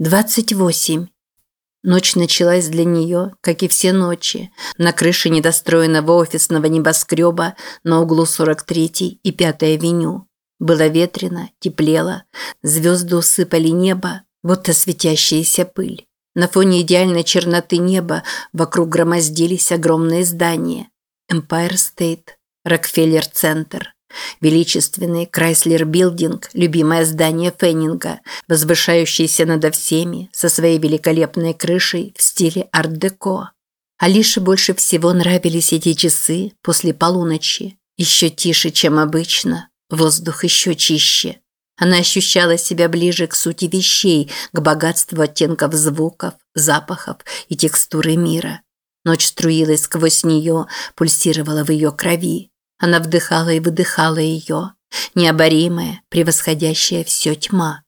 28. Ночь началась для нее, как и все ночи, на крыше недостроенного офисного небоскреба на углу 43 и 5 авеню. Было ветрено, теплело, звезды усыпали небо, будто светящаяся пыль. На фоне идеальной черноты неба вокруг громоздились огромные здания. Empire State, Рокфеллер-центр, Величественный Крайслер Билдинг, любимое здание Феннинга, возвышающееся над всеми, со своей великолепной крышей в стиле арт-деко. Алише больше всего нравились эти часы после полуночи. Еще тише, чем обычно, воздух еще чище. Она ощущала себя ближе к сути вещей, к богатству оттенков звуков, запахов и текстуры мира. Ночь струилась сквозь нее, пульсировала в ее крови. Она вдыхала и выдыхала ее, необоримая, превосходящая все тьма.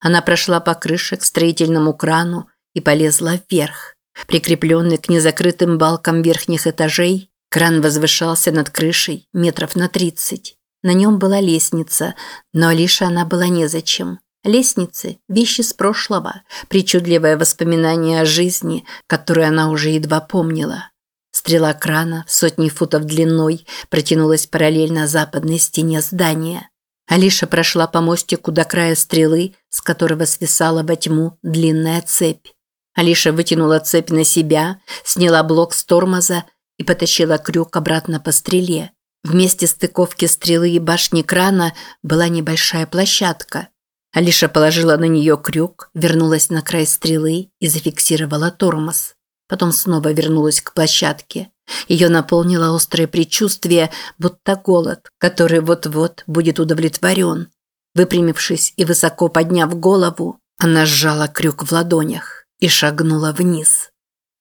Она прошла по крыше к строительному крану и полезла вверх. Прикрепленный к незакрытым балкам верхних этажей, кран возвышался над крышей метров на тридцать. На нем была лестница, но Алише она была незачем. Лестницы – вещи с прошлого, причудливое воспоминание о жизни, которую она уже едва помнила. Стрела крана, сотни футов длиной, протянулась параллельно западной стене здания. Алиша прошла по мостику до края стрелы, с которого свисала во тьму длинная цепь. Алиша вытянула цепь на себя, сняла блок с тормоза и потащила крюк обратно по стреле. Вместе стыковки стрелы и башни крана была небольшая площадка. Алиша положила на нее крюк, вернулась на край стрелы и зафиксировала тормоз. Потом снова вернулась к площадке. Ее наполнило острое предчувствие, будто голод, который вот-вот будет удовлетворен. Выпрямившись и высоко подняв голову, она сжала крюк в ладонях и шагнула вниз.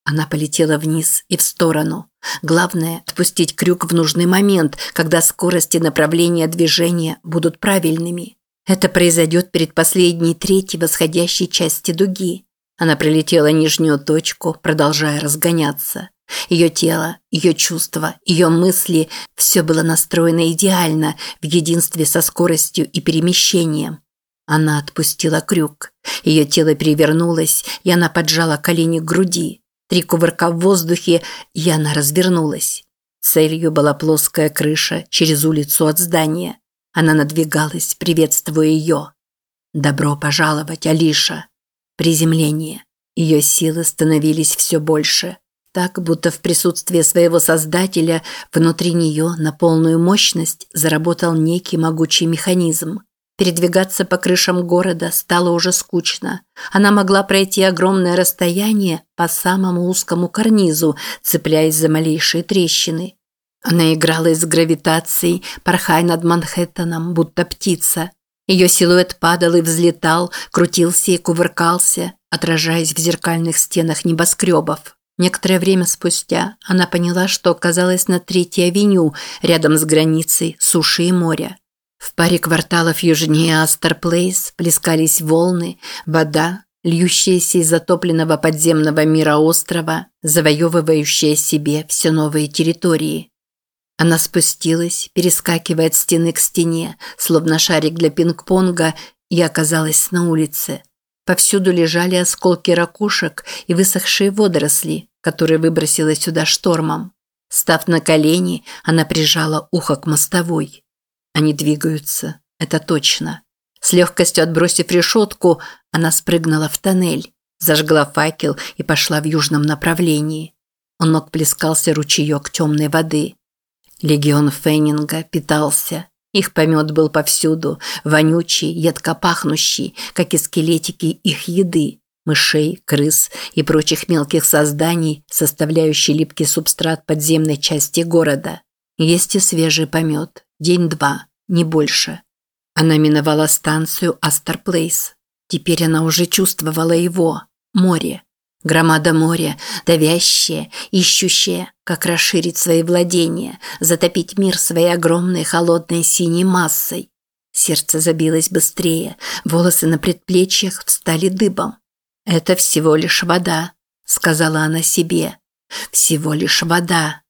Она полетела вниз и в сторону. Главное – отпустить крюк в нужный момент, когда скорость и направление движения будут правильными. Это произойдет перед последней третьей восходящей части дуги. Она прилетела нижнюю точку, продолжая разгоняться. Ее тело, ее чувства, ее мысли – все было настроено идеально в единстве со скоростью и перемещением. Она отпустила крюк. Ее тело перевернулось, и она поджала колени к груди. Три кувырка в воздухе, и она развернулась. Целью была плоская крыша через улицу от здания. Она надвигалась, приветствуя ее. «Добро пожаловать, Алиша!» Приземление. Ее силы становились все больше. Так, будто в присутствии своего создателя внутри нее на полную мощность заработал некий могучий механизм. Передвигаться по крышам города стало уже скучно. Она могла пройти огромное расстояние по самому узкому карнизу, цепляясь за малейшие трещины. Она играла с гравитацией, порхая над Манхэттеном, будто птица. Ее силуэт падал и взлетал, крутился и кувыркался, отражаясь в зеркальных стенах небоскребов. Некоторое время спустя она поняла, что оказалась на Третьей авеню, рядом с границей суши и моря. В паре кварталов южнее Астер-Плейс плескались волны, вода, льющаяся из затопленного подземного мира острова, завоевывающая себе все новые территории. Она спустилась, перескакивая от стены к стене, словно шарик для пинг-понга, и оказалась на улице. Повсюду лежали осколки ракушек и высохшие водоросли, которые выбросила сюда штормом. Став на колени, она прижала ухо к мостовой. Они двигаются, это точно. С легкостью отбросив решетку, она спрыгнула в тоннель, зажгла факел и пошла в южном направлении. У ног плескался ручеек темной воды. Легион Феннинга питался. Их помет был повсюду, вонючий, едко пахнущий, как и скелетики их еды, мышей, крыс и прочих мелких созданий, составляющий липкий субстрат подземной части города. Есть и свежий помет, день-два, не больше. Она миновала станцию Астер-Плейс. Теперь она уже чувствовала его, море. Громада моря, давящая, ищущая, как расширить свои владения, затопить мир своей огромной холодной синей массой. Сердце забилось быстрее, волосы на предплечьях встали дыбом. «Это всего лишь вода», – сказала она себе. «Всего лишь вода».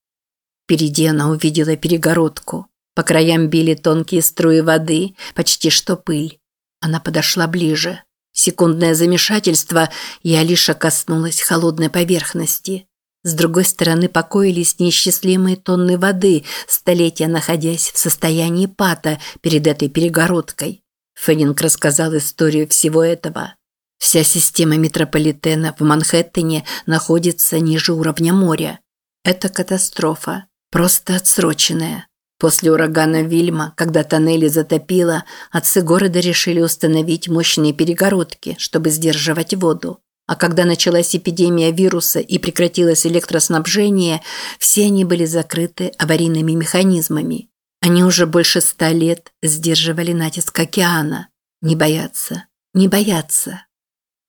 Впереди она увидела перегородку. По краям били тонкие струи воды, почти что пыль. Она подошла ближе. Секундное замешательство, и Алиша коснулась холодной поверхности. С другой стороны покоились неисчислимые тонны воды, столетия находясь в состоянии пата перед этой перегородкой. Феннинг рассказал историю всего этого. Вся система метрополитена в Манхэттене находится ниже уровня моря. Это катастрофа, просто отсроченная. После урагана Вильма, когда тоннели затопило, отцы города решили установить мощные перегородки, чтобы сдерживать воду. А когда началась эпидемия вируса и прекратилось электроснабжение, все они были закрыты аварийными механизмами. Они уже больше ста лет сдерживали натиск океана. Не боятся, не боятся.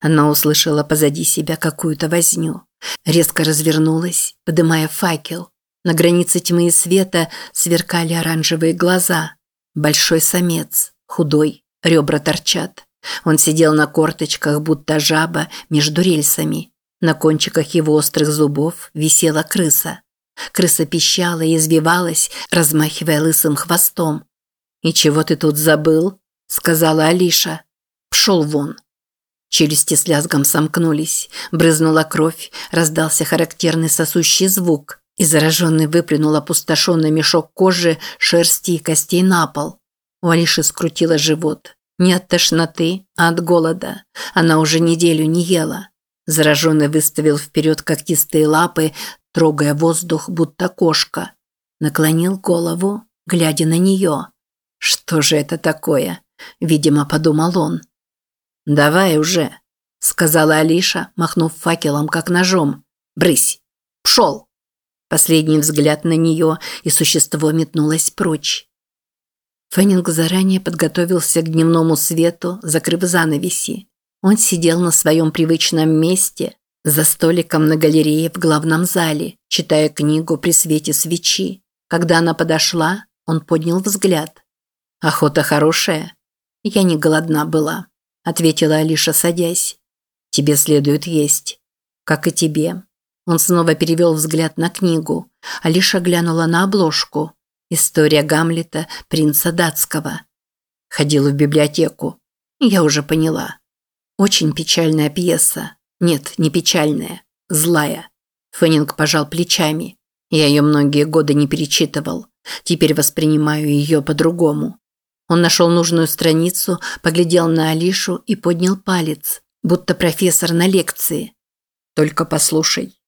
Она услышала позади себя какую-то возню. Резко развернулась, подымая факел. На границе тьмы и света сверкали оранжевые глаза. Большой самец, худой, ребра торчат. Он сидел на корточках, будто жаба, между рельсами. На кончиках его острых зубов висела крыса. Крыса пищала и извивалась, размахивая лысым хвостом. «И чего ты тут забыл?» – сказала Алиша. «Пшел вон». Челюсти с лязгом сомкнулись, брызнула кровь, раздался характерный сосущий звук, и зараженный выплюнул опустошенный мешок кожи, шерсти и костей на пол. У Алиши скрутило живот. Не от тошноты, а от голода. Она уже неделю не ела. Зараженный выставил вперед когтистые лапы, трогая воздух, будто кошка. Наклонил голову, глядя на нее. «Что же это такое?» – видимо, подумал он. «Давай уже», – сказала Алиша, махнув факелом, как ножом. «Брысь! Пшел!» Последний взгляд на нее, и существо метнулось прочь. Феннинг заранее подготовился к дневному свету, закрыв занавеси. Он сидел на своем привычном месте, за столиком на галерее в главном зале, читая книгу при свете свечи. Когда она подошла, он поднял взгляд. «Охота хорошая?» «Я не голодна была», – ответила Алиша, садясь. «Тебе следует есть. Как и тебе». Он снова перевел взгляд на книгу. Алиша глянула на обложку. История Гамлета, принца датского. Ходила в библиотеку. Я уже поняла. Очень печальная пьеса. Нет, не печальная. Злая. Феннинг пожал плечами. Я ее многие годы не перечитывал. Теперь воспринимаю ее по-другому. Он нашел нужную страницу, поглядел на Алишу и поднял палец, будто профессор на лекции. «Только послушай.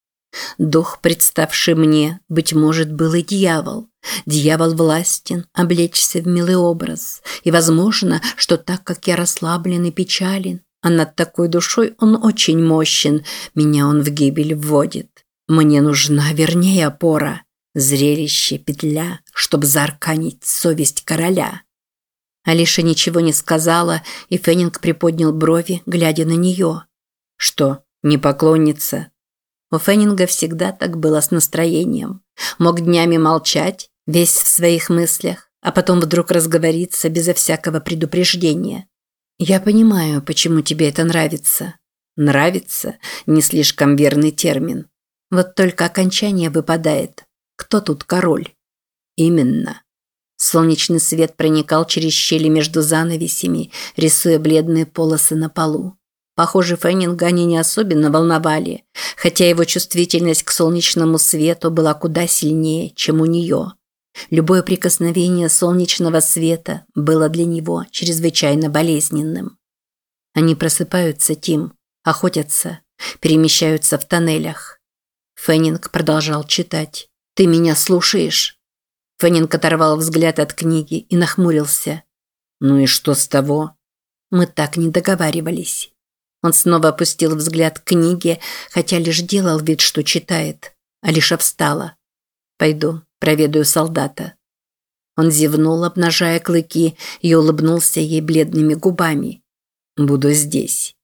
Дух, представший мне, быть может, был и дьявол. Дьявол властен облечься в милый образ, и возможно, что так как я расслаблен и печален, а над такой душой он очень мощен, меня он в гибель вводит. Мне нужна, вернее, опора, зрелище, петля, чтоб заарканить совесть короля». Алиша ничего не сказала, и Феннинг приподнял брови, глядя на нее. «Что, не поклонница?» У Феннинга всегда так было с настроением. Мог днями молчать, весь в своих мыслях, а потом вдруг разговориться безо всякого предупреждения. «Я понимаю, почему тебе это нравится». «Нравится» – не слишком верный термин. Вот только окончание выпадает. Кто тут король? Именно. Солнечный свет проникал через щели между занавесями, рисуя бледные полосы на полу. Похоже, Феннинга они не особенно волновали, хотя его чувствительность к солнечному свету была куда сильнее, чем у нее. Любое прикосновение солнечного света было для него чрезвычайно болезненным. Они просыпаются, Тим, охотятся, перемещаются в тоннелях. Феннинг продолжал читать. «Ты меня слушаешь?» Феннинг оторвал взгляд от книги и нахмурился. «Ну и что с того?» «Мы так не договаривались». Он снова опустил взгляд к книге, хотя лишь делал вид, что читает. Алиша встала. «Пойду, проведаю солдата». Он зевнул, обнажая клыки, и улыбнулся ей бледными губами. «Буду здесь».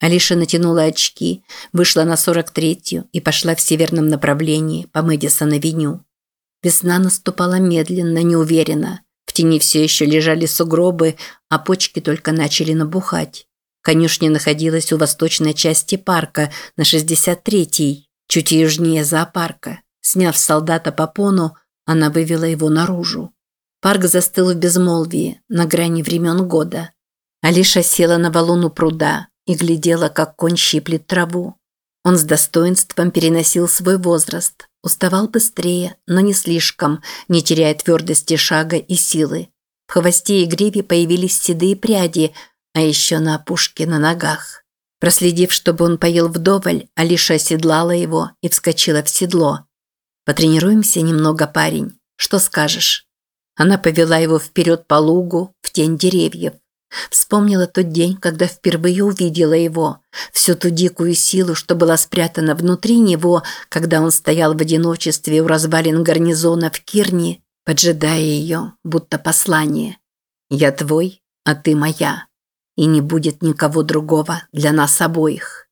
Алиша натянула очки, вышла на 43-ю и пошла в северном направлении по Мэдисон-авеню. Весна наступала медленно, неуверенно. В тени все еще лежали сугробы, а почки только начали набухать. Конюшня находилась у восточной части парка, на 63-й, чуть южнее зоопарка. Сняв солдата попону, она вывела его наружу. Парк застыл в безмолвии, на грани времен года. Алиша села на валуну пруда и глядела, как конь щиплет траву. Он с достоинством переносил свой возраст, уставал быстрее, но не слишком, не теряя твердости шага и силы. В хвосте и гриве появились седые пряди, а еще на опушке на ногах. Проследив, чтобы он поел вдоволь, Алиша оседлала его и вскочила в седло. «Потренируемся немного, парень. Что скажешь?» Она повела его вперед по лугу, в тень деревьев. Вспомнила тот день, когда впервые увидела его, всю ту дикую силу, что была спрятана внутри него, когда он стоял в одиночестве у развалин гарнизона в Кирне, поджидая ее, будто послание. «Я твой, а ты моя, и не будет никого другого для нас обоих».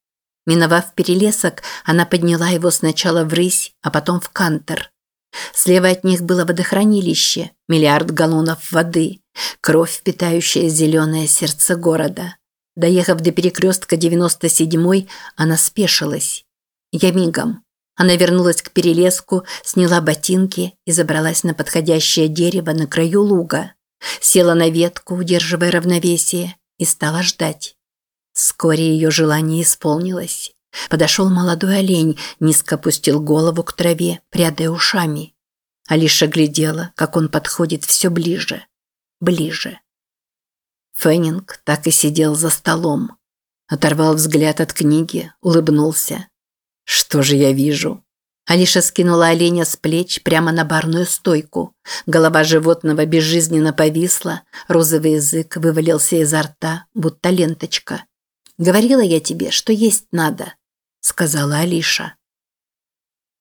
Миновав перелесок, она подняла его сначала в рысь, а потом в кантер. Слева от них было водохранилище, миллиард галлонов воды, кровь, питающая зеленое сердце города. Доехав до перекрестка 97-й, она спешилась. Я мигом. Она вернулась к перелеску, сняла ботинки и забралась на подходящее дерево на краю луга. Села на ветку, удерживая равновесие, и стала ждать. Вскоре ее желание исполнилось. Подошел молодой олень, низко опустил голову к траве, прядая ушами. Алиша глядела, как он подходит все ближе, ближе. Феннинг так и сидел за столом. Оторвал взгляд от книги, улыбнулся. «Что же я вижу?» Алиша скинула оленя с плеч прямо на барную стойку. Голова животного безжизненно повисла, розовый язык вывалился изо рта, будто ленточка. «Говорила я тебе, что есть надо», – сказала Алиша.